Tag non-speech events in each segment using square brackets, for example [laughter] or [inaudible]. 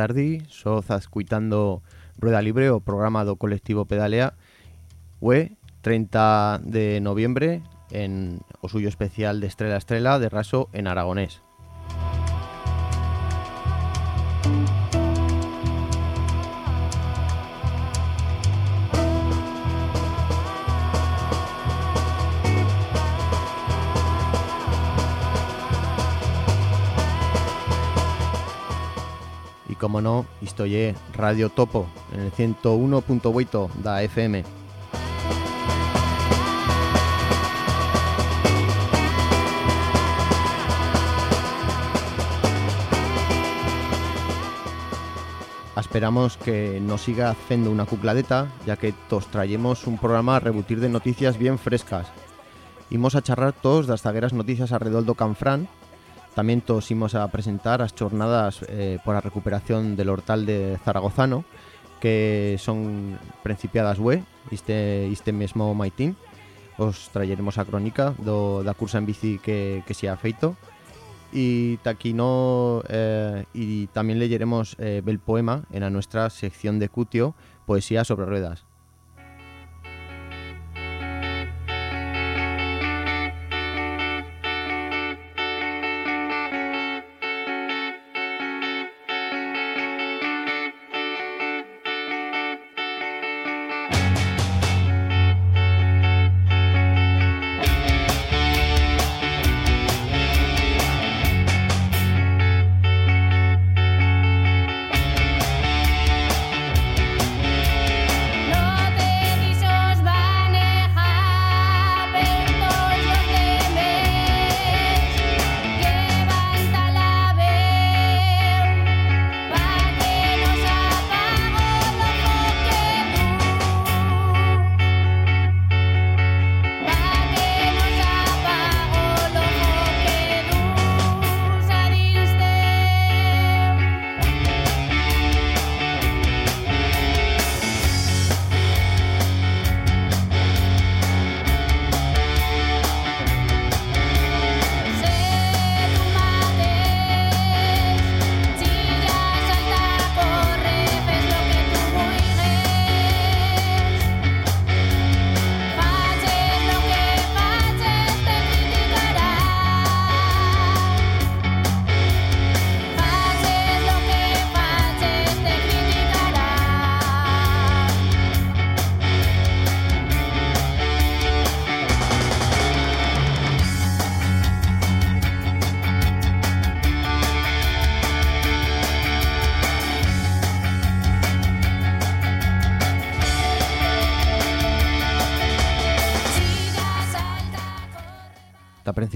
buena tarde, soz azcuitando Rueda Libre o programa do colectivo Pedalea Hue 30 de noviembre en o suyo especial de Estrella a Estrella de Raso en aragonés. Como no, estoy Radio Topo en el 101.8 da FM. Esperamos que nos siga haciendo una cucladeta, ya que todos traemos un programa a rebutir de noticias bien frescas. Imos a charrar todos las zagueras noticias alrededor do Canfrán, también todos imos a presentar las jornadas eh, por la recuperación del hortal de Zaragozano, que son principiadas web, este, este mismo maitín. Os traeremos a crónica do, da cursa en bici que, que se ha feito y taquino eh, y también leeremos eh, el poema en la nuestra sección de Cutio, Poesía sobre Ruedas.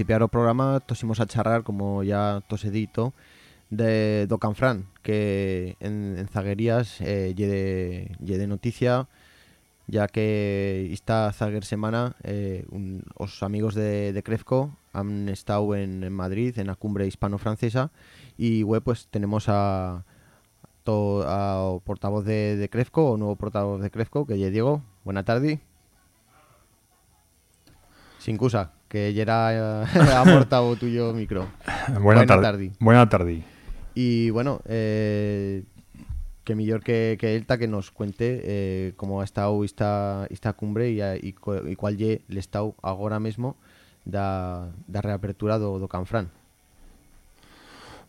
Principiar o programa tosimos a charrar, como ya tos edito, de do Canfrán, que en, en Zaguerías eh, lle, de, lle de noticia, ya que esta Zaguer semana eh, un, os amigos de, de Crefco han estado en, en Madrid, en la cumbre hispano-francesa, y web pues tenemos a, to, a portavoz de, de Crefco, o nuevo portavoz de Crefco, que lle Diego. Buena tarde. Sin cusa que ya era [laughs] aportado tuyo micro. [laughs] Buena, tarde. Buena tarde. Y bueno, eh, que mejor que, que Elta que nos cuente eh, cómo ha estado esta, esta cumbre y, y, y cuál le estado ahora mismo da, da reapertura do, do Canfrán.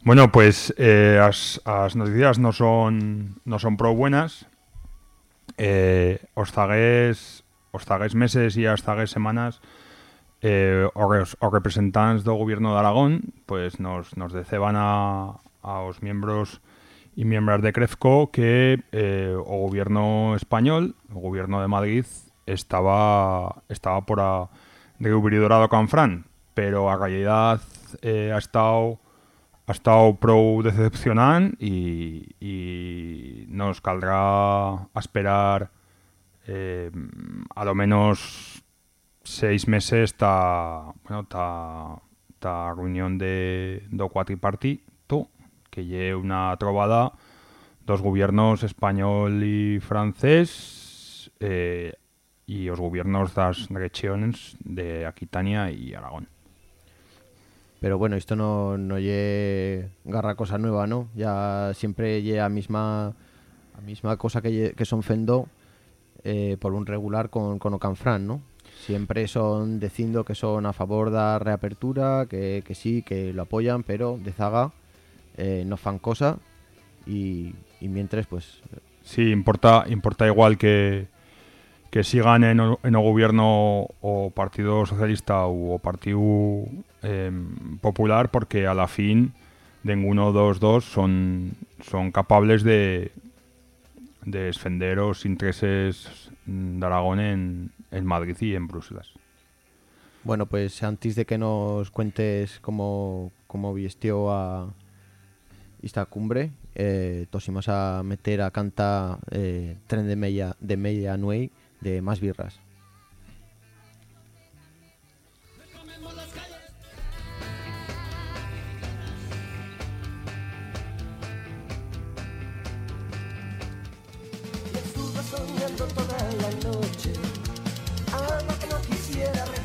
Bueno, pues eh, as, as noticias no son no son pro buenas. Eh, os zagues os zagues meses e as semanas eh, os, os representantes do Gobierno de Aragón pues nos, nos deceban a, aos miembros e miembros de Crefco que eh, o Gobierno español, o Gobierno de Madrid, estaba estaba por a reubridora do Canfrán, pero a realidad eh, ha estado ha estado prou decepcionant e, e nos caldrá a esperar eh, a lo menos seis meses bueno, ta, ta reunión de do cuatripartito que lle una trobada dos gobiernos español y francés eh, y los gobiernos das regiones de Aquitania y Aragón. Pero bueno, esto no, no lle garra cosa nueva, ¿no? Ya siempre llega a misma, misma cosa que, lle- son fendo eh, por un regular con, con Ocanfran, ¿no? Siempre son diciendo que son a favor de la reapertura, que, que sí, que lo apoyan, pero de zaga eh, no fan cosa. Y, y mientras pues Sí, importa, importa igual que, que sigan en en o gobierno o Partido Socialista o Partido em, Popular porque a la fin ninguno dos dos son, son capables de, de defender los intereses de Aragón en, en Madrid y en Bruselas. Bueno, pues antes de que nos cuentes cómo, cómo vistió a esta cumbre, eh, tosimos a meter a canta eh, Tren de Media, de Media Nuey de Más Birras. Estuve soñando toda la noche algo que no quisiera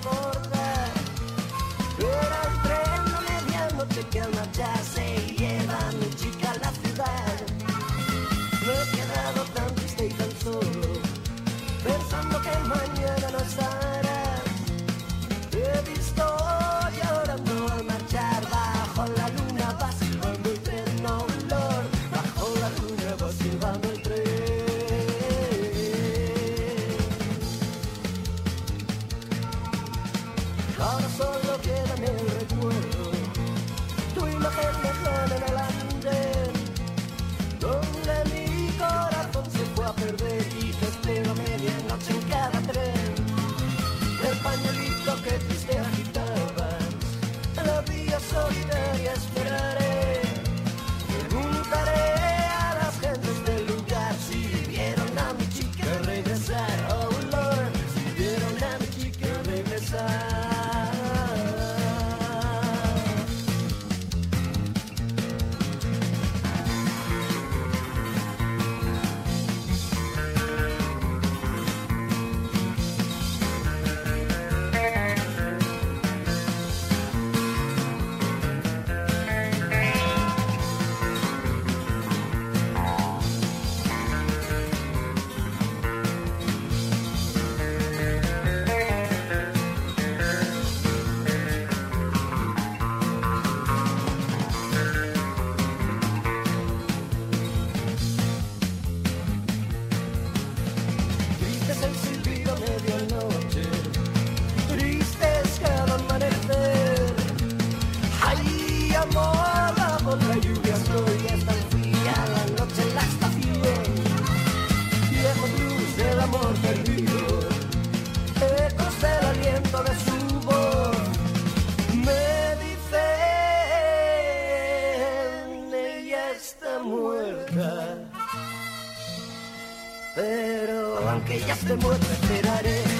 Pero aunque ya esté muerta esperaré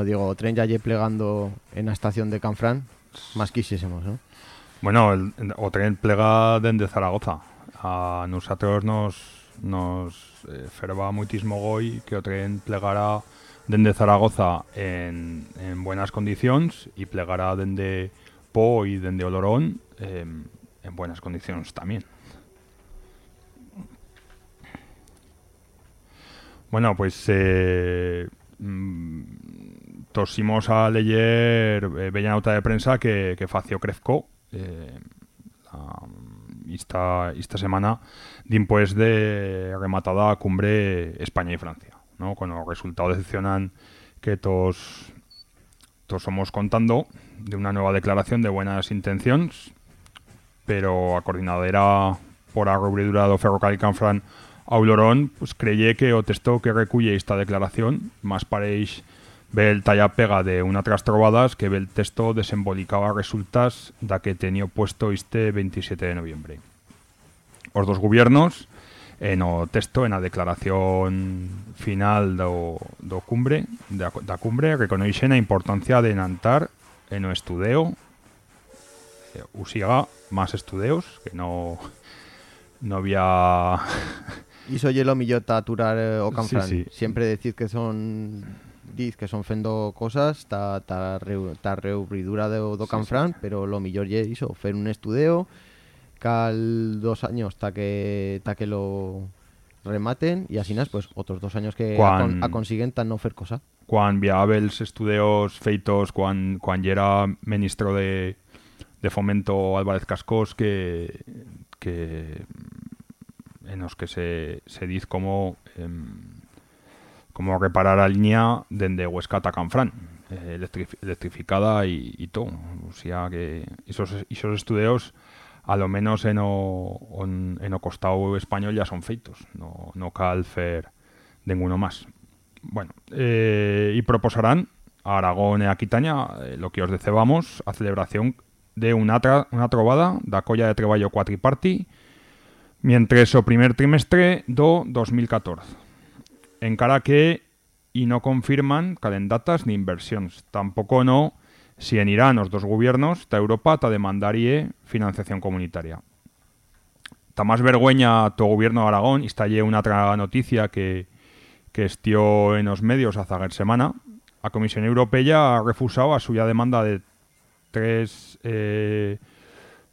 Bueno, Diego, tren ya lle plegando en la estación de Canfrán, más quisiésemos, ¿no? Bueno, el, o tren plega dende Zaragoza. A nosotros nos, nos eh, ferva muitísimo que o tren plegara dende Zaragoza en, en buenas condiciones y plegará dende Po y dende Olorón em, en buenas condiciones también. Bueno, pues eh, mm, tosimos a leer eh, bella nota de prensa que, que Crezco eh, la- esta, esta semana después de rematada cumbre España y Francia, ¿no? Con los resultados decepcionan que todos, todos somos contando de una nueva declaración de buenas intenciones, pero a coordinadora por a do ferrocarril Canfran Aulorón pues creye que o texto que reculle esta declaración más pareix ver el talla pega de una tras trobadas que ve el texto desembolicaba resultas da que tenía puesto este 27 de noviembre. os dos gobiernos en o texto, en la declaración final do, do cumbre, da, da cumbre, reconoixen a importancia de nantar en o estudeo eh, usiga más estudeos, que no no había [laughs] Iso lle lo millor aturar eh, o Sí, canfrán. sí. Siempre decir que son diz que son fendo cosas, ta, ta, reu, ta reubridura do, do Sí, canfrán, pero lo millor lle iso, fer un estudeo, cal dos años ta que, ta que lo rematen y así pues otros dos años que Cuan- a, con- a consiguen tan no fer cosa. quan viava els estudios feitos quan, quan era ministro de, de Fomento Álvarez Cascós que, que en los que se, se dice cómo em, cómo reparar la línea desde Huesca a Canfrán eh, electrifi- electrificada y, todo sea que esos, esos a lo menos en o, costado español ya son feitos no, no cal fer ninguno más bueno, eh, y proposarán a Aragón y a Quitaña eh, lo que os decebamos a celebración de una, tra- una trovada da colla de traballo cuatriparti mientras o primer trimestre do 2014. Encara que y no confirman calendatas ni inversiones. Tampoco no si en Irán los dos gobiernos ta Europa ta demandarie financiación comunitaria. Ta más vergüenza tu gobierno de Aragón, y está una otra noticia que, que estió en los medios a zaguer semana. A Comisión Europea ha refusado a suya demanda de 3 eh,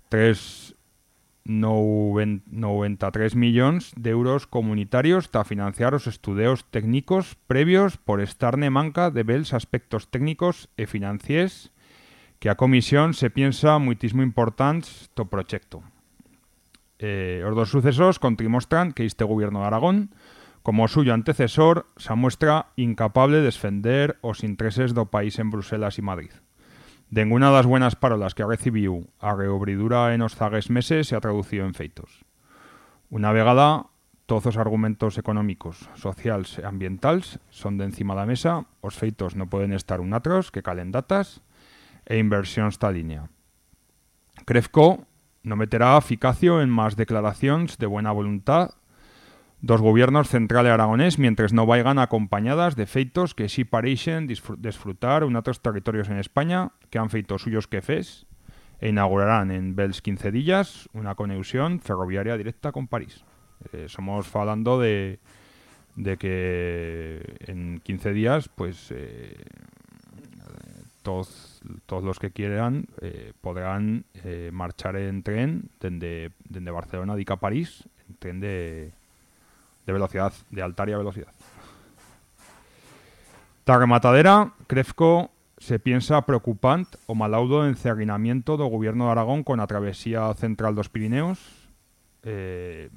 3 noven- 93 millóns de euros comunitarios para financiar os estudios técnicos previos por estarne manca de bels aspectos técnicos e financiers que a comisión se piensa muitismo importantes to proyecto. Eh, os dos sucesos contrimostran que este gobierno de Aragón, como suyo antecesor, se muestra incapable de defender os intereses do país en Bruselas y Madrid. Ninguna das buenas parolas que recibiu a reobridura en os zagues meses se ha traducido en feitos. Una vegada, todos os argumentos económicos, sociales e ambientales son de encima da mesa, os feitos no poden estar unatros que calen datas e inversión esta línea. Crefco no meterá eficacio en más declaracións de buena voluntad dos gobiernos central e aragonés mientras no vayan acompañadas de feitos que sí pareixen desfrutar en otros territorios en España que han feito suyos quefes e inaugurarán en Bels 15 días una conexión ferroviaria directa con París. Eh, somos falando de, de que en 15 días pues eh, todos, todos los que quieran eh, podrán eh, marchar en tren desde, Barcelona a París, en tren de, de velocidad, de altaria velocidad. Ta rematadera, Crefco se piensa preocupante o malaudo encerrinamiento do gobierno de Aragón con a travesía central dos Pirineos. Eh,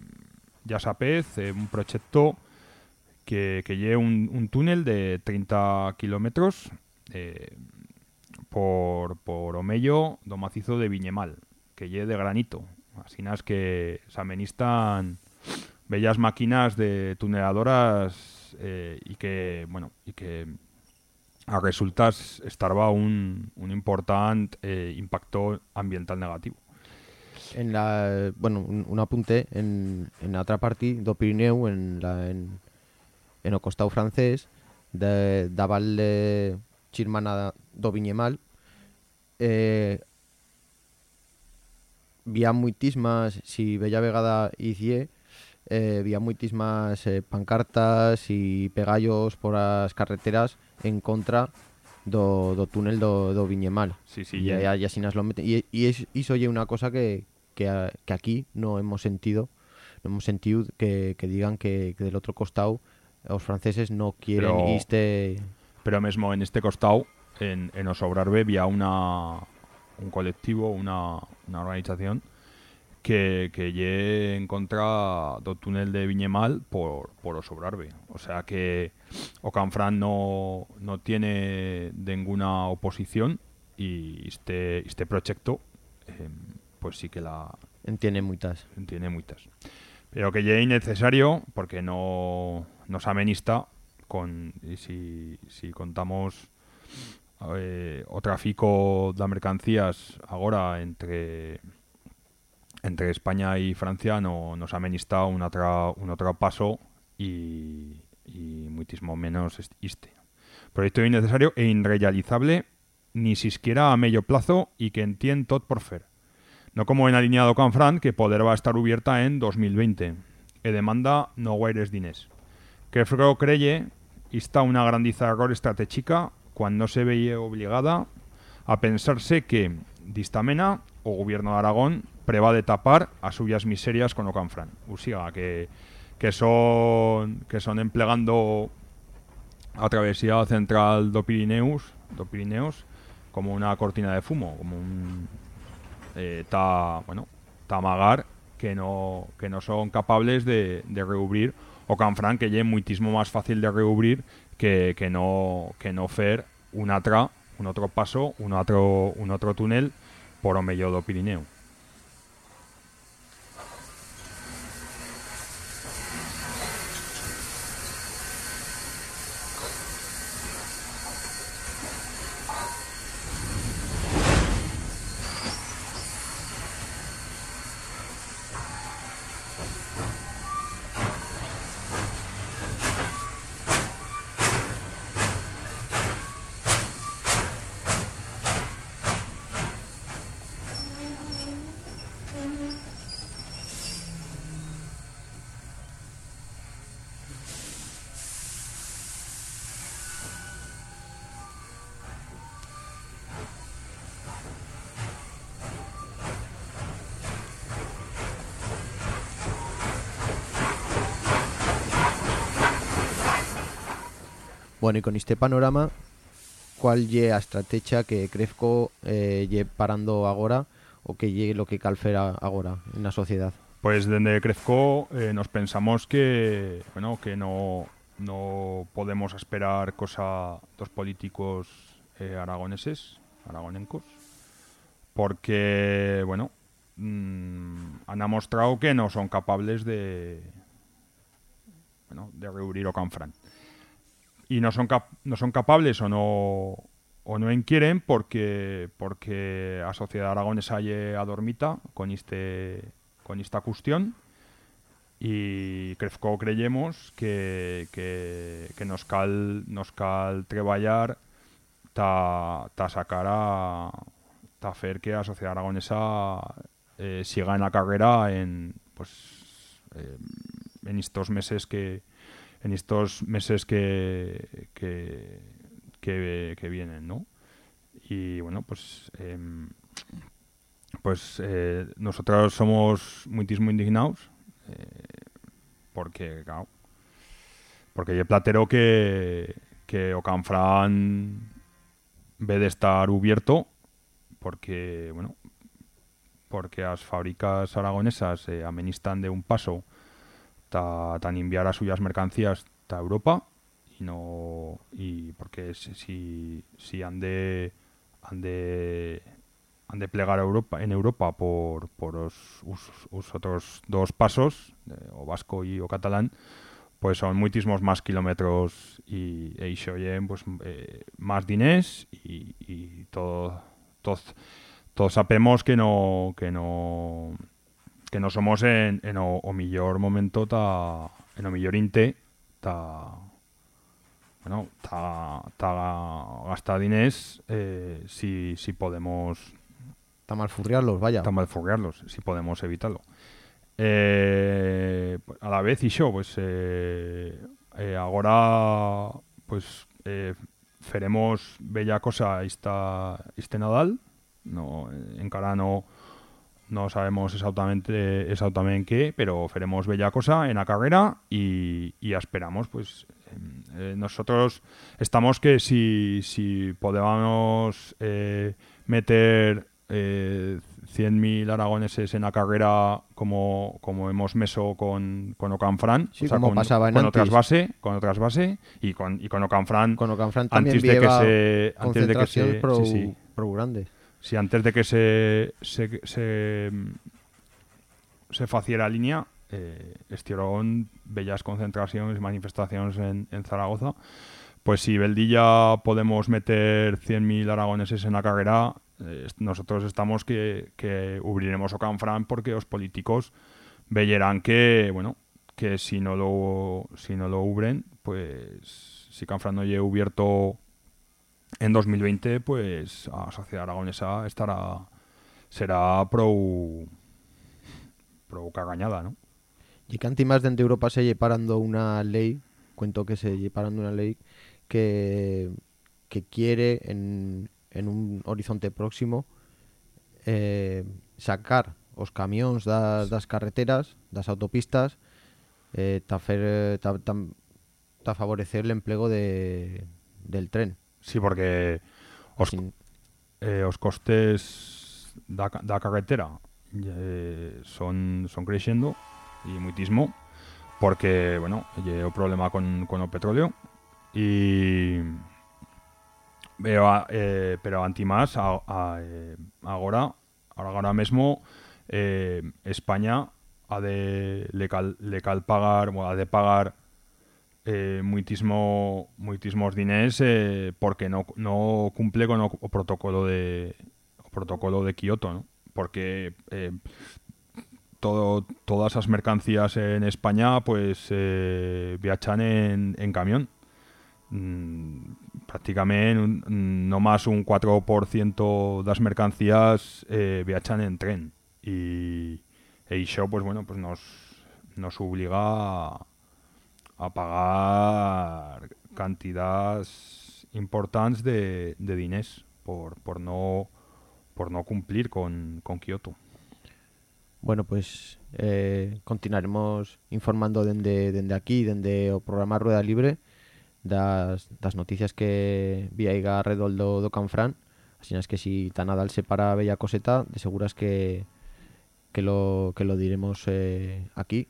ya sapez, eh, un proyecto que, que lleve un, túnel de 30 kilómetros eh, por, por o mello do macizo de Viñemal, que lle de granito. Así es que se amenistan bellas máquinas de tuneladoras eh, y que, bueno, y que a resultas estarba un, un important eh, impacto ambiental negativo. En la, bueno, un, un apunte en, en la otra parte do Pirineu en la en, en o costado francés de, da val de Chirmana do Viñemal eh, vía muitismas si bella vegada hicie eh, vía muitismas eh, pancartas y pegallos por as carreteras en contra do, do túnel do, do Viñemal. Sí, sí, y, ya- así nos lo meten. Y, y es, iso oye una cosa que, que, a- que aquí no hemos sentido, no hemos sentido que, que digan que, que del otro costado los franceses no quieren Pero- este Pero mesmo en este costado, en, en Osobrarbe, había una, un colectivo, una, una organización que, que lle en contra do túnel de Viñemal por, por Osobrarbe. O sea que Ocanfran no, no tiene ninguna oposición y este, este proyecto eh, pues sí que la, entiende muchas. tiene muchas. Pero que es innecesario porque no nos amenista con y si, si contamos eh, o tráfico de mercancías ahora entre entre España y Francia no, nos ha un otro, paso y, y muchísimo menos est- este. Proyecto innecesario e irrealizable ni siquiera a medio plazo y que entien tot por fer. No como en alineado con Fran, que poder va a estar abierta en 2020. E demanda no guaires diners. Que Fro creye está una grandiza error estratégica cuando se veía obligada a pensarse que distamena o gobierno de Aragón preva de tapar a suyas miserias con. O sea, que, que son que son a travesía central do Pirineus, do Pirineos como una cortina de fumo, como un eh, tamagar que no son capables de, reubrir o Canfran que es muchísimo más fácil de reubrir que, no que un atra, un otro paso, un otro un túnel por o Pirineo. Bueno, y con este panorama, ¿cuál lle a estrategia que Crefco eh, parando agora o que lle lo que calfera agora en la sociedad? Pues desde Crezco eh, nos pensamos que bueno que no, no podemos esperar cosa dos políticos eh, aragoneses, aragonencos, porque bueno mm, han mostrado que no son capaces de bueno, de reunir o Canfran. Y no son cap- no son capaces o no o no en quieren porque porque a sociedad aragonesa lle adormita con este con esta cuestión. Y Crefco creyemos que, que, que nos cal nos cal treballar ta, ta sacar a ta fer que a sociedad aragonesa eh, siga en la carrera en pues eh, en estos meses que en estos meses que que, vienen, ¿no? Y bueno, pues em, pues eh, nosotros somos muchísimo indignados eh, porque, claro, porque platero que, que Ocanfran ve de estar abierto porque, bueno, porque las fábricas aragonesas se amenistan de un paso tan enviar a suyas mercancías a Europa y no y porque si, si, han de han de han de plegar Europa en Europa por por us otros dos pasos eh, o vasco y o catalán pues son muchísimos más kilómetros y e lle, pues eh, más diners y, y todo todos todos sabemos que no que no que no somos en, en o, o millor momento ta en o millor inte ta bueno ta, ta gastar diners eh, si, si podemos Está mal furriarlos, vaya. tan mal foguearlos, si podemos evitarlo. Eh, a la vez, y yo, pues eh, eh, ahora pues eh, faremos bella cosa esta, este Nadal. No, encara no, no sabemos exactamente exactamente qué, pero faremos bella cosa en la carrera y, y esperamos, pues eh, nosotros estamos que si, si podemos eh, meter eh, 100.000 aragoneses en la carrera como, como hemos meso con, con Ocanfran, Sí, como con, pasaba en con otras base, con otras base y con, y con Ocanfran Con Ocanfran antes de que se antes de que se pro, sí, sí. pro grandes. Sí, antes de que se se, se, se faciera línea, eh, estuvieron bellas concentraciones y manifestaciones en, en Zaragoza pues si Beldilla podemos meter 100.000 aragoneses en la carrera, eh, nosotros estamos que, que ubriremos o Canfran porque los políticos veyeran que, bueno, que si no lo, si no lo ubren, pues si Canfran no llegue ubierto en 2020, pues a Sociedad Aragonesa estará será pro pro cagañada, ¿no? Y que antimás dentro de Europa se lle parando una ley, cuento que se lle parando una ley que, que quiere en, en un horizonte próximo eh, sacar os camións das, das carreteras, das autopistas, eh, favorecer el empleo de, del tren. Sí, porque os, Sin- eh, os costes da, da carretera eh, son son creciendo y muitismo porque, bueno, lle o problema con, con o petróleo y pero, eh, pero antimás a, a, eh, agora agora mesmo eh, España ha de le cal, le cal pagar bueno, ha de pagar eh, muitismo eh, porque no, no cumple con o, o protocolo de o protocolo de Kioto. Porque eh, todas as mercancías en España pues eh, viachan en, camión. Mm, prácticamente no más un 4% das mercancías eh, viachan en tren y e iso pues bueno pues nos nos obliga a, a pagar cantidades importantes de, de diners por, por no por no cumplir con, con Kioto. Bueno, pues eh, continuaremos informando dende, dende aquí, dende o programa Rueda Libre, das, das noticias que viaiga alrededor do, do Canfrán. Así es que si tan Nadal se para bella coseta, de seguras que, que, lo, que lo diremos eh, aquí.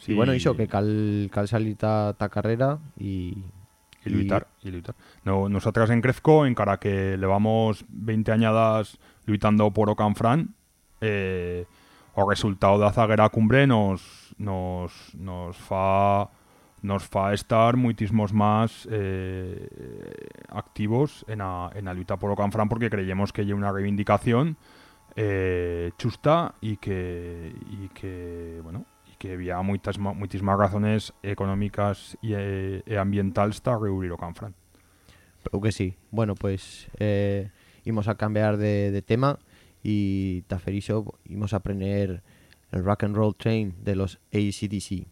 Sí. Y bueno, iso, que cal, cal salir ta, ta carrera y... Y luitar, y luitar. No, nosotras en Crezco, en cara que llevamos 20 añadas luitando por Ocanfran, eh, o resultado de zaguera cumbre nos, nos, nos fa nos fa estar muitísimos más eh, activos en la, en lucha por Ocanfran porque creemos que hay una reivindicación eh, justa y que, y que bueno y que había muchas ma- muchísimas razones económicas eh, e ambientales para reunir Ocanfran. Creo que sí. Bueno, pues eh, íbamos a cambiar de, de tema y Taferiso íbamos a aprender el Rock and Roll Train de los ACDC.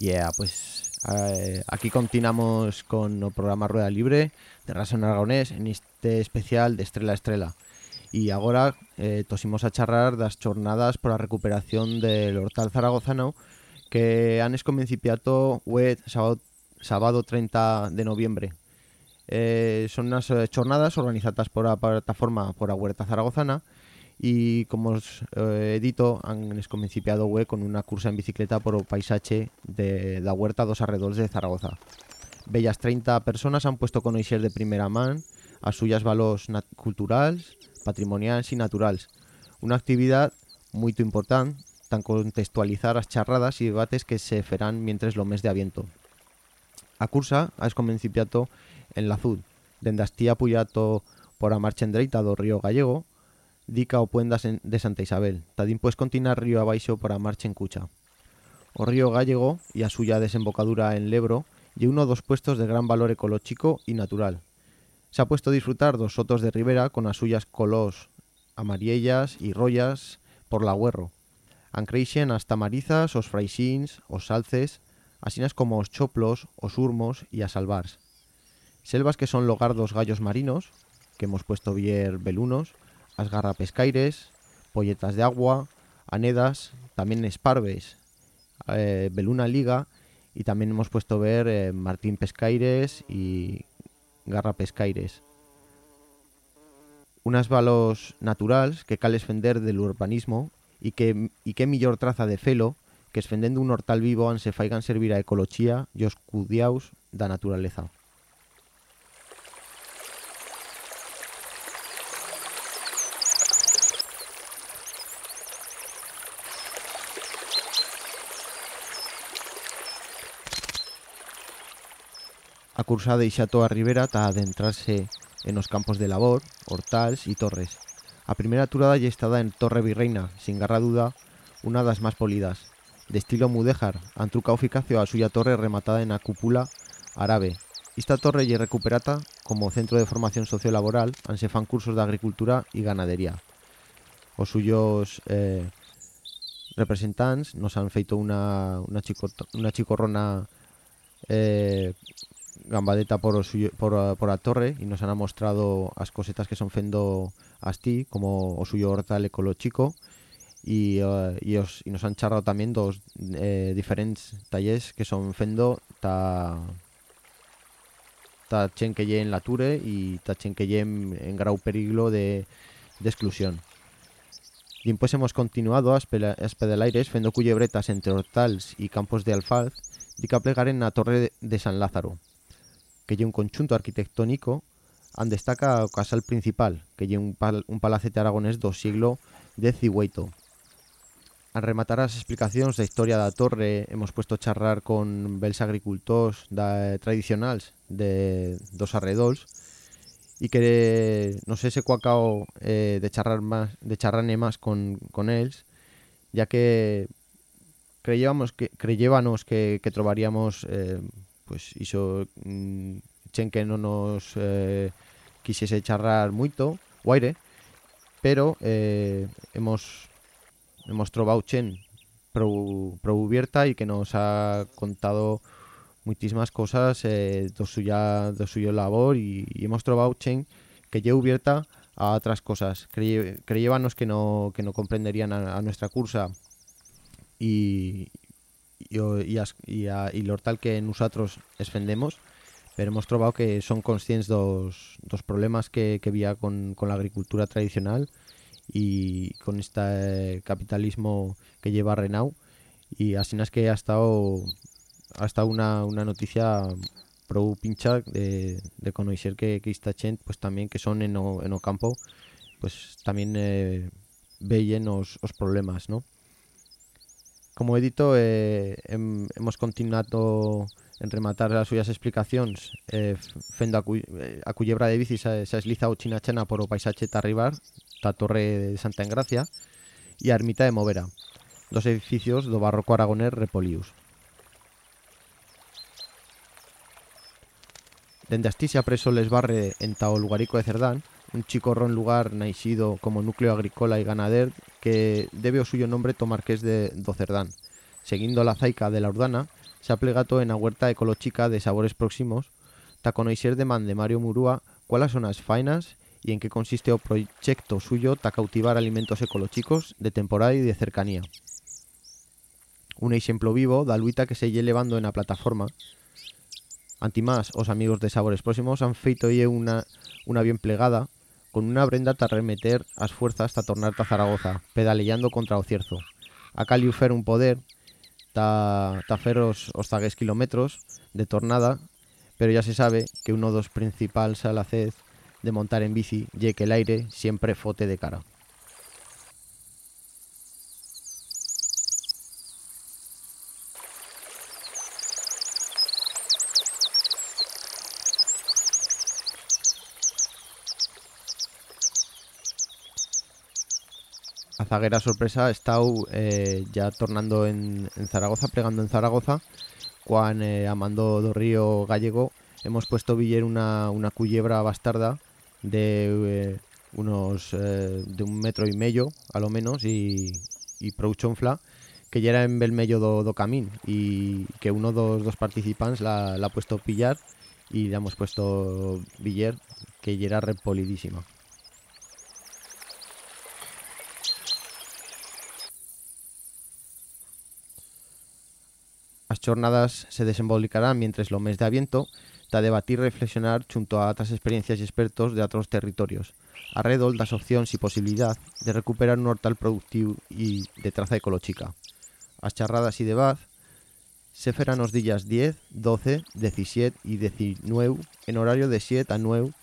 Yeah, pues eh, aquí continuamos con o programa Rueda Libre de Rason Aragonés en este especial de Estrela a Estrela. Y agora eh, tosimos a charrar das jornadas por a recuperación del Hortal Zaragozano que han escomencipiato web sábado, sábado 30 de noviembre. Eh, son unas eh, jornadas organizadas por a plataforma por a Huerta Zaragozana y como os eh, he dito han escomencipiado web con una cursa en bicicleta o paisache de la Huerta dos arredores de Zaragoza. Bellas 30 personas han puesto conocer de primera man a suyas valores nat- culturales, patrimoniales y naturales. Una actividad muy importante, tan contextualizar as charradas y debates que se ferán mientras lo mes de aviento. A cursa ha escomencipiato en la Zud, dende Astía Puyato por a marcha endreita do río Gallego, dica o puendas en- de Santa Isabel. Tadín pues continuar río abaixo por a marcha en Cucha. O río Gallego y a suya desembocadura en Lebro y uno dos puestos de gran valor ecológico y natural. Se ha puesto a disfrutar dos sotos de ribera con as suyas colós amariellas y rollas por la Huerro. Ancreixen hasta marizas, os fraixins, os salces, asinas como os choplos, os urmos y as albars. Selvas que son lugar dos gallos marinos, que hemos puesto vier belunos, as garrapescaires, polletas de agua, anedas, también esparves, eh, beluna liga y también hemos puesto ver eh, martín pescaires y garrapescaires. Unas valos naturals que cal esfender del urbanismo y que, y traza de felo que esfendendo un hortal vivo an se faigan servir a ecoloxía e os da naturaleza. A cursa deixato a ribera ta adentrarse en os campos de labor, hortals e torres. A primeira turada lle estada en Torre Virreina, sin garra duda, unha das máis polidas. De estilo mudéjar, han trucao eficacio a suya torre rematada en a cúpula árabe. Esta torre lle recuperata como centro de formación sociolaboral, an se fan cursos de agricultura e ganadería. Os suyos eh, representants nos han feito una, una, una chicorrona eh, gambadeta por, por, a, por a torre y nos han mostrado as cosetas que son fendo asti como suyo hortal ecológico y, eh, y, os, y nos han charrado también dos eh, diferentes talleres que son fendo ta ta chen que en la ture y ta chen que en, en grau peligro de, de exclusión. Y pues hemos continuado a a espedalaires fendo cullebretas entre hortals y campos de alfaz dica plegar en la torre de San Lázaro, que lle un conjunto arquitectónico an destaca o casal principal, que lle un, pal, un palacete aragonés do siglo XVIII. Al rematar as explicacións da historia da torre, hemos puesto a charrar con bels agricultors da, tradicionals de dos arredols e que non sei se cuacao eh, de charrar máis de charrane máis con, con els ya que creíamos que creyébanos que, que trobaríamos eh, pues iso mm, chen que non nos eh, quixese charrar moito guaire pero eh, hemos hemos trovado chen pro, pro ubierta e que nos ha contado muchísimas cosas eh, do suya do suyo labor y hemos trobado chen que lle abierta a otras cosas. Creye, creíbanos que no que no comprenderían a, a nuestra cursa y y, as- y, a, l'hortal que nosotros esfendemos, pero hemos trobado que son conscientes dos, dos problemas que, que había con, con la agricultura tradicional y con este capitalismo que lleva Renau y así es que ha estado ha una, una noticia pro pincha de, de conocer que, que esta gente pues también que son en o, en campo pues también eh, veien os, os problemas ¿no? Como he eh, hem- hemos continuado en rematar las suyas explicaciones eh, a, cu- eh, a Cullebra de Bici se, se ha deslizado china chena por o paisaje Tarribar la Torre de Santa Engracia y Ermita de Movera dos edificios do barroco aragonés repolíos. Dende Astisia preso les barre en Tao Lugarico de Cerdán, un chicorrón lugar naicido como núcleo agrícola y ganader que debe o suyo nombre to marqués de do Cerdán. Seguindo la zaica de la Urdana, se ha plegato en a huerta ecológica de sabores próximos, ta conocer de man de Mario Murúa cuáles son as fainas y en qué consiste o proyecto suyo ta cautivar alimentos ecológicos de temporada y de cercanía. Un ejemplo vivo da luita que se lle levando en la plataforma. Antimás, os amigos de Sabores Próximos han feito lle una, una bien plegada con una brenda ta remeter as fuerzas ta tornar ta Zaragoza, pedaleando contra o cierzo. A caliu fer un poder ta, ta fer os, kilómetros de tornada, pero ya se sabe que uno dos principales alacez de montar en bici lle que el aire siempre fote de cara. Zaguera sorpresa estado eh, ya tornando en, en Zaragoza, plegando en Zaragoza, cuando eh, a mando do río gallego hemos puesto Viller una, una cullebra bastarda de eh, unos eh, de un metro y medio a lo menos y, y prou chonfla que ya era en Belmello do, do camín y que uno dos, dos participantes la, la ha puesto pillar y le hemos puesto Viller que ya era repolidísima. As jornadas se desenvolverán mientras lo mes de aviento da debatir e reflexionar junto a otras experiencias y expertos de otros territorios, alrededor das opcións e posibilidad de recuperar un hortal productivo e de traza ecológica. As charradas e debaz se ferán os días 10, 12, 17 e 19 en horario de 7 a 9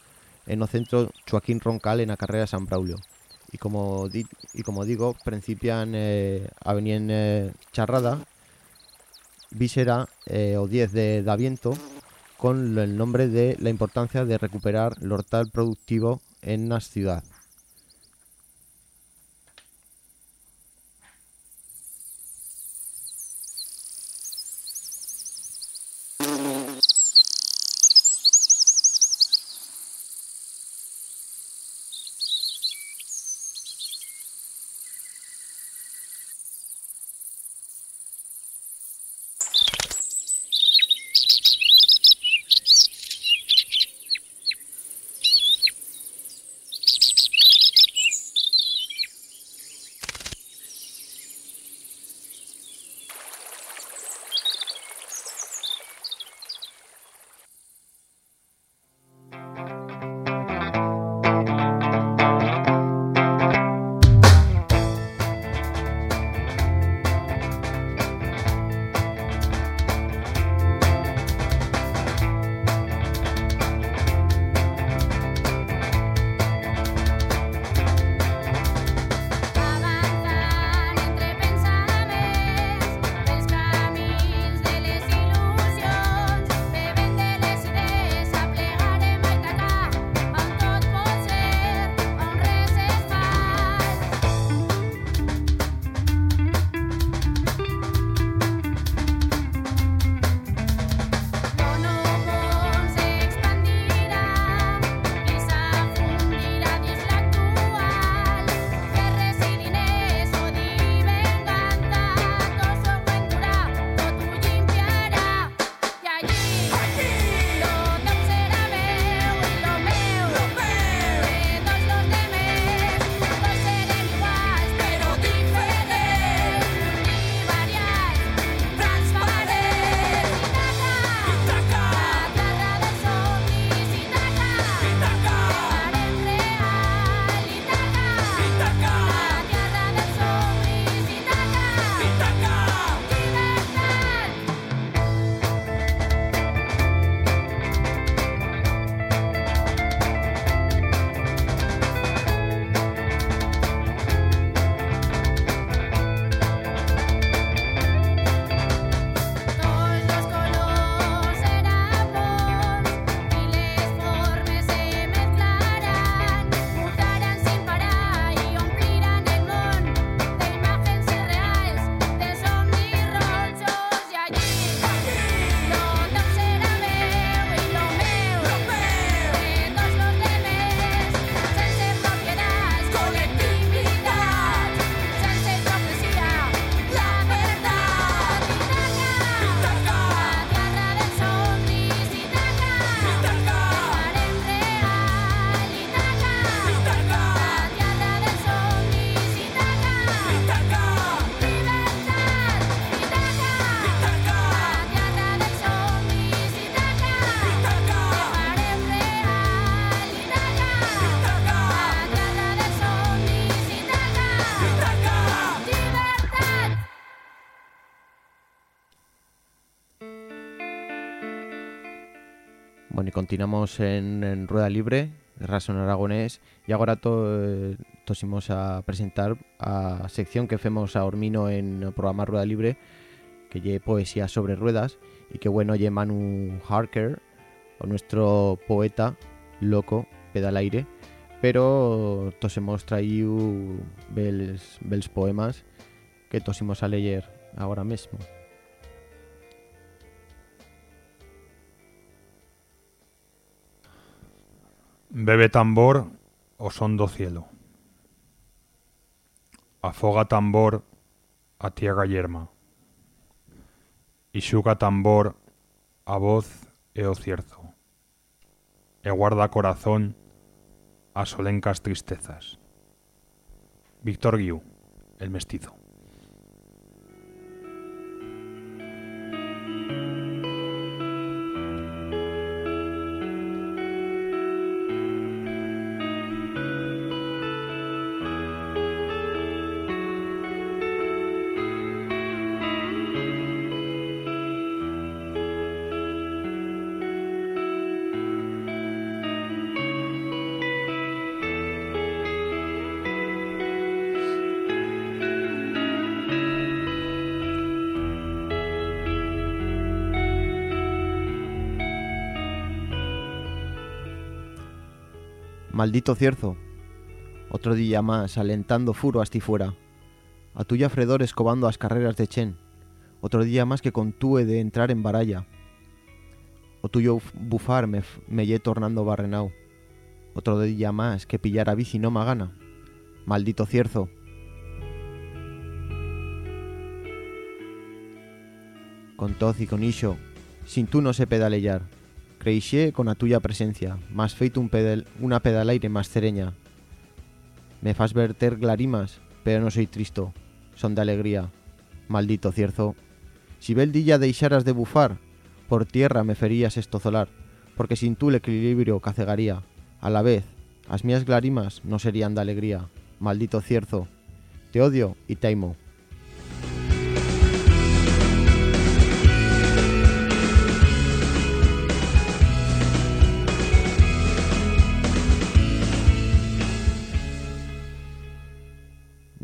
en o centro Joaquín Roncal en a carrera San Braulio. E como, di, e como digo, principian eh, a venir en eh, charrada Vísera eh, o 10 de Daviento con el nombre de la importancia de recuperar el hortal productivo en la ciudad. Y continuamos en, Rueda Libre, Rason Aragonés, y agora to, eh, tosimos a presentar a sección que femos a Ormino en o programa Rueda Libre, que lle poesía sobre ruedas, y que bueno, lle Manu Harker, o nuestro poeta loco, pedal aire, pero tos hemos traído bels, bels poemas que tosimos a leer ahora mismo. Bebe tambor o son do cielo. Afoga tambor a tierra yerma. E xuga tambor a voz e o cierzo. E guarda corazón as solencas tristezas. Víctor Guiú, el mestizo. Maldito cierzo. Otro día más, alentando furo hasta fuera. A tuya Fredor escobando as carreras de Chen. Otro día más que contúe de entrar en baralla. O tuyo bufar me, me lle tornando barrenao. Otro día más que pillar a bici no me gana. Maldito cierzo. Con toz y con ixo, sin tú no sé pedalellar. Creixé con a tuya presencia, más feito un pedal, una pedalaire más cereña. Me fas verter glarimas, pero no soy tristo, son de alegría. Maldito cierzo. Si beldilla deixaras de bufar, por tierra me ferías estozolar, porque sin tú el equilibrio cacegaría. A la vez, as mías glarimas no serían de alegría. Maldito cierzo. Te odio y te amo.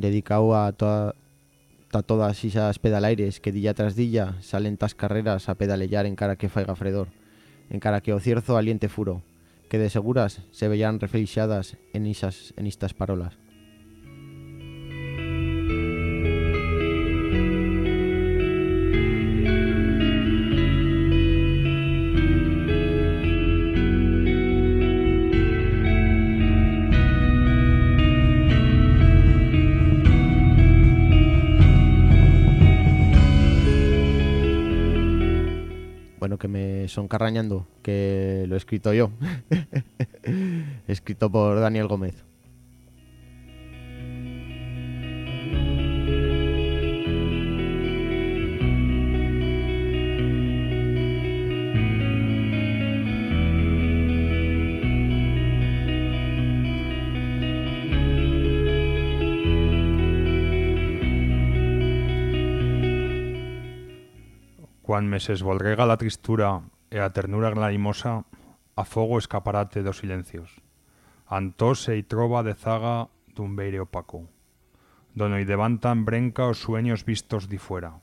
Dedicado a, toda, a todas esas pedalaires que día tras día salen tas carreras a pedalellar en cara que faiga fredor, en cara que o cierzo aliente furo, que de seguras se veían reflexadas en, isas, en estas parolas. Son carrañando, que lo he escrito yo. [laughs] escrito por Daniel Gómez. Me se esvolrega la tristura e a ternura glarimosa, a fogo escaparate dos silencios. Antose e trova de zaga dun beire opaco. Dono e levantan brenca os sueños vistos di fuera.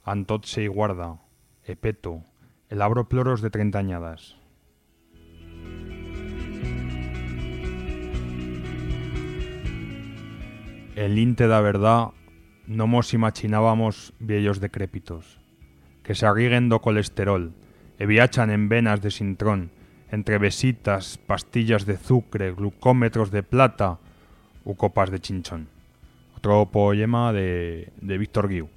Antotse e guarda, e peto, el abro ploros de treintañadas. El linte da verdad no mos imaginábamos viellos decrépitos que se arriguen do colesterol e viachan en venas de sintrón entre besitas, pastillas de sucre, glucómetros de plata u copas de chinchón. Otro poema de, de Víctor Guiú.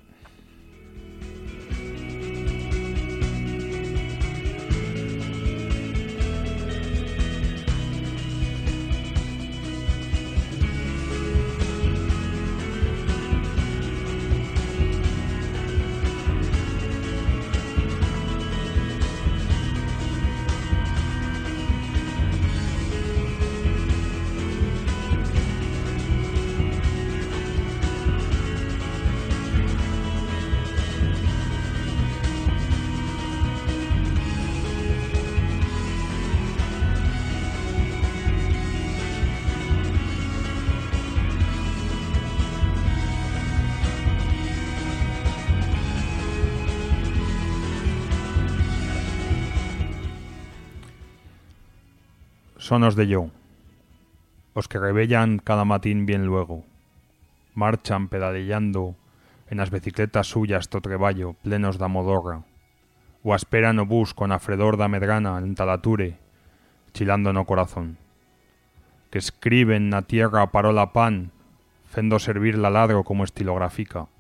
Son os de yo, os que rebellan cada matín bien luego, marchan pedaleando en las bicicletas suyas to treballo, plenos da modorra, o esperan o bus con afredor da medrana en talature, chilando no corazón, que escriben na tierra parola pan, fendo servir la ladro como estilográfica,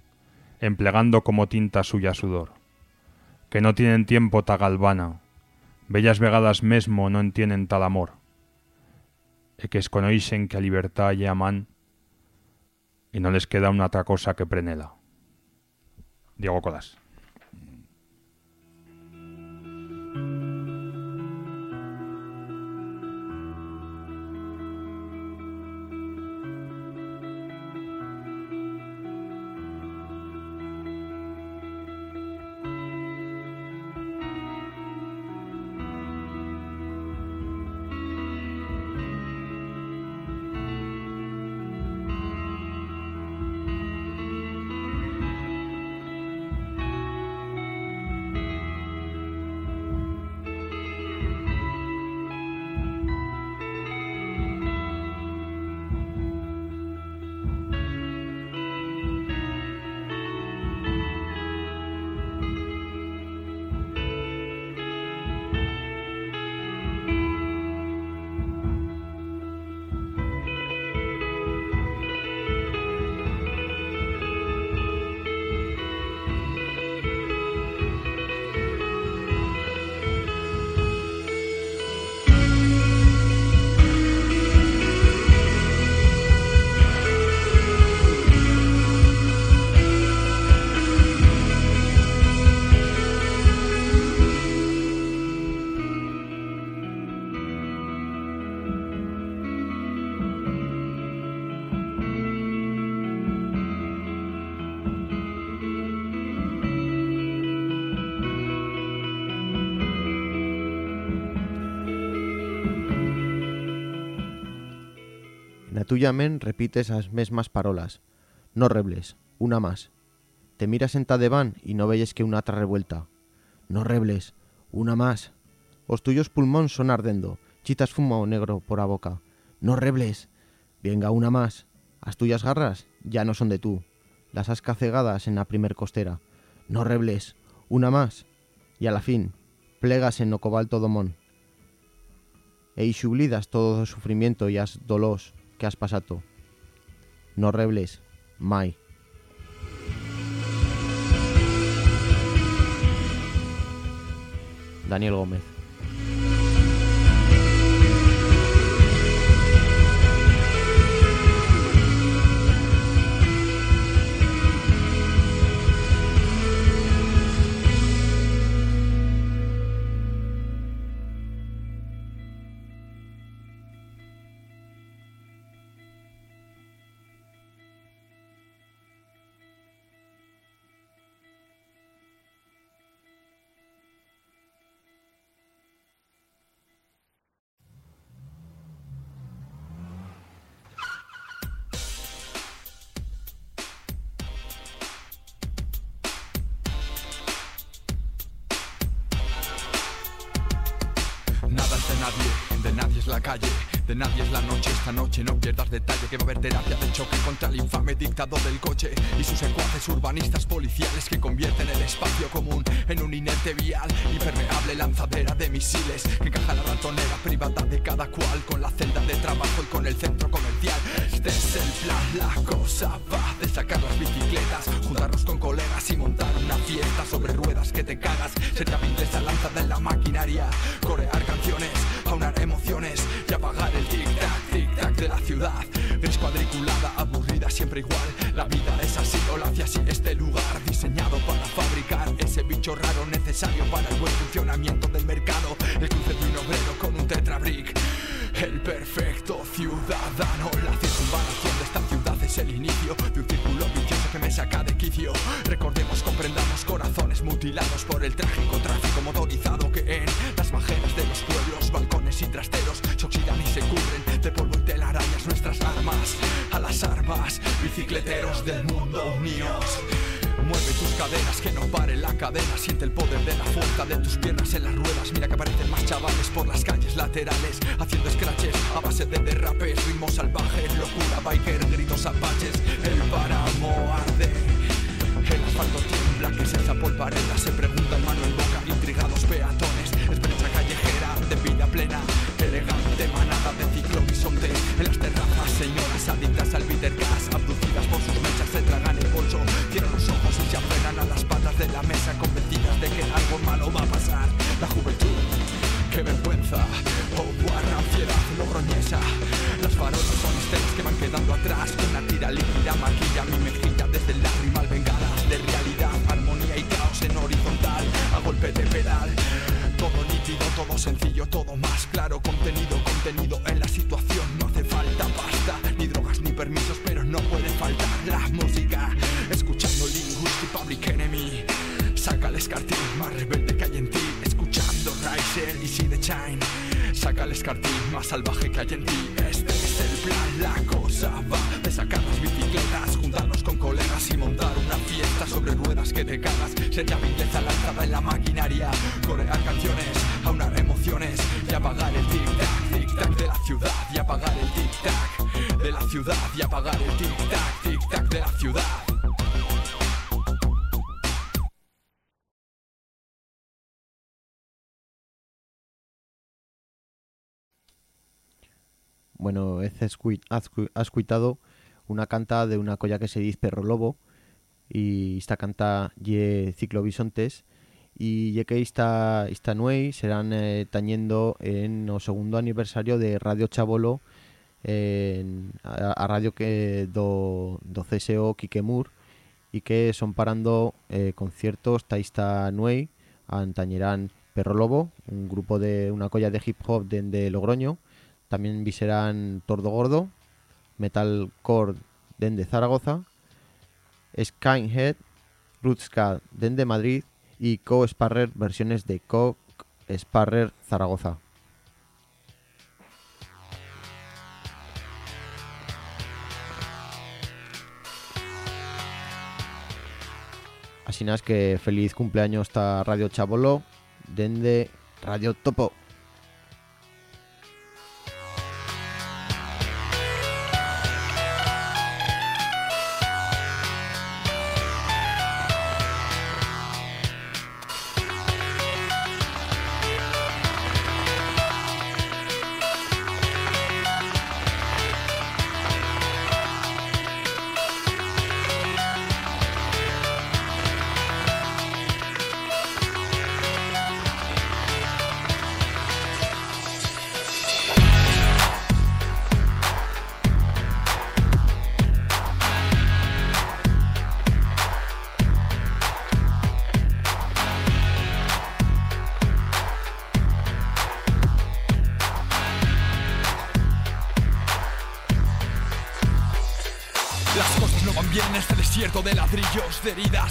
emplegando como tinta suya sudor, que no tienen tiempo ta galvana, bellas vegadas mesmo non tienen tal amor, e que esconoixen que a libertad lle aman e non les queda unha otra cosa que prenela. Diego Codas. Na tuya men repites as mesmas parolas. No rebles, una más. Te miras en Tadeván y no veyes que una otra revuelta. No rebles, una más. Os tuyos pulmóns son ardendo, chitas fumo negro por a boca. No rebles, venga una más. As tuyas garras ya no son de tú. Las has cacegadas en la primer costera. No rebles, una más. Y a la fin, plegas en no cobalto domón. E ixublidas todo sufrimiento e as dolós que has pasado. No rebles, mai. Daniel Gómez. De nadie es la noche. Esta noche no pierdas detalle que va a haber terapia de choque contra el infame dictador del coche y sus secuaces urbanistas policiales que convierten el espacio común en un inerte vial, impermeable lanzadera de misiles que encaja la ratonera privada de cada cual con la celda de trabajo y con el centro comercial. Este es la cosa va de sacar las bicicletas, juntarnos con colegas y montar una fiesta sobre ruedas que te cagas. Ser inglesa lanzada en la maquinaria, corear canciones, aunar emociones y apagar el tic-tac, tic-tac de la ciudad. Gris cuadriculada, aburrida, siempre igual. La vida es así, o la así este lugar, diseñado para fabricar ese bicho raro necesario para el buen funcionamiento del mercado. El cruce de un obrero con un tetrabric. El perfecto ciudadano, la circunvalación de esta ciudad es el inicio de un círculo vicioso que me saca de quicio. Recordemos, comprendamos corazones mutilados por el trágico tráfico motorizado que en las majeras de los pueblos, balcones y trasteros se oxidan y se cubren de polvo y telarañas nuestras armas. A las armas, bicicleteros del mundo unidos. Mueve tus caderas, que no pare la cadena. Siente el poder de la fuerza de tus piernas en las ruedas. Mira que aparecen más chavales por las calles laterales, haciendo scratches a base de derrapes, ritmos salvajes, locura, biker, gritos apaches, el páramo arde. El asfalto tiembla, que se echa polvareda, se preguntan qué vergüenza, oh ansiedad, logroñesa, las farolas son estelas que van quedando atrás, salvaje que hay en ti. Este es el plan, la cosa va de sacar las bicicletas, juntarnos con colegas y montar una fiesta sobre ruedas que te cagas. Sería has cu- has cuitado una canta de una colla que se dice Perro Lobo y esta canta ye Ciclobisontes y ye que esta, esta serán eh, tañendo en o segundo aniversario de Radio Chabolo a, radio que do, do CSO Kikemur y que son parando eh, conciertos taista nuei antañerán Perro Lobo, un grupo de una colla de hip hop de Logroño también viserán Tordo Gordo, Metalcore dende Zaragoza, Skyhead, Rootska dende Madrid y Co Sparrer versiones de Co Sparrer Zaragoza. Así nada, que feliz cumpleaños esta Radio Chabolo dende Radio Topo.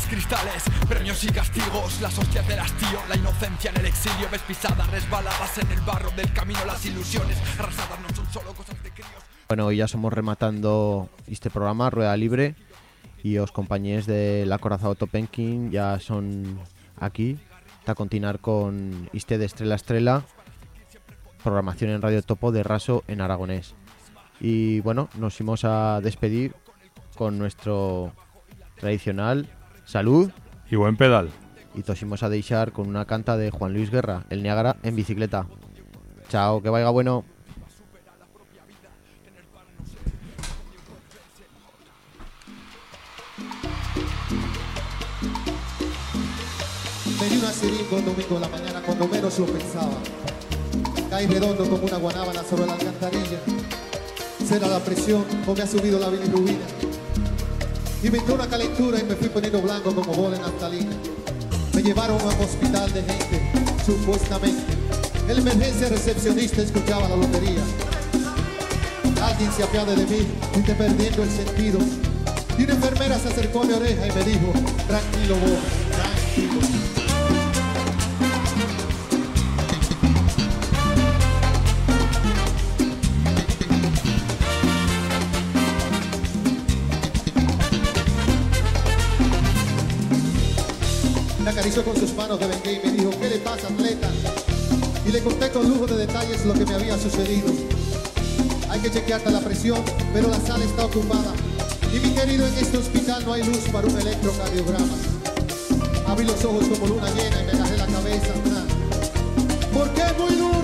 Cristales, premios y castigos, las hostias del hastío, la inocencia en el exilio, ves pisadas resbaladas en el barro del camino, las ilusiones arrasadas no son solo cosas de críos. Bueno, hoy ya somos rematando este programa, Rueda Libre, y os compañeros de la Corazao Topenkin ya son aquí, para continuar con este de Estrella a Estrella, programación en Radio Topo de Raso en aragonés. Y bueno, nos íbamos a despedir con nuestro tradicional salud Y buen pedal. y tosimos a deixar con una canta de Juan Luis Guerra, el Niágara en bicicleta. Chao, que vaya bueno. Me di una siringa un domingo en la mañana cuando menos lo pensaba. Caí redondo como una guanábana sobre la alcantarilla. Será la presión o me ha subido la bilirrubina. Y me entró una calentura y me fui poniendo blanco como bola en naftalina. Me llevaron a un hospital de gente, supuestamente. En la emergencia recepcionista escuchaba la lotería. Alguien se apiade de mí, estoy perdiendo el sentido. Y una enfermera se acercó a mi oreja y me dijo, tranquilo vos, tranquilo. Acarició con sus manos de bengue y me dijo, ¿qué le pasa, atleta? y le conté con lujo de detalles lo que me había sucedido. Hay que chequearte la presión, pero la sala está ocupada. Y mi querido, en este hospital no hay luz para un electrocardiograma. Abrí los ojos como luna llena y me agarré la cabeza. Ah. Porque es muy duro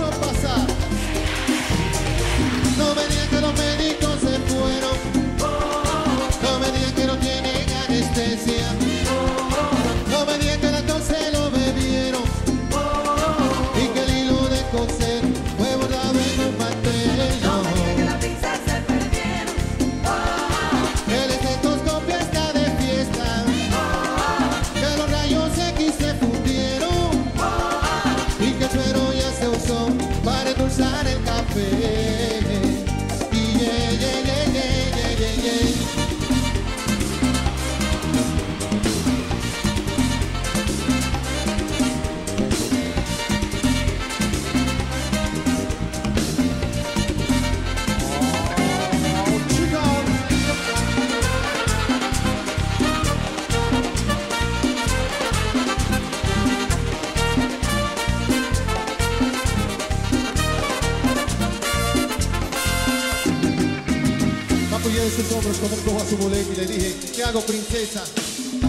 princesa.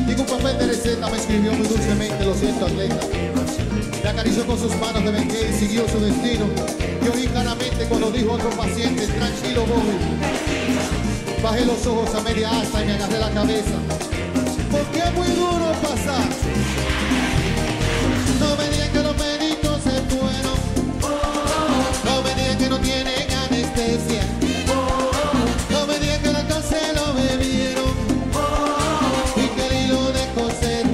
Y un papel de receta me escribió muy dulcemente, lo siento atleta. Le acarició con sus manos de vengué y siguió su destino. Yo oí claramente cuando dijo otro paciente, tranquilo Bobby. Bajé los ojos a media asta y me agarré la cabeza. Porque es muy duro pasar. No me digan que los médicos se fueron. No me digan que no tienen anestesia.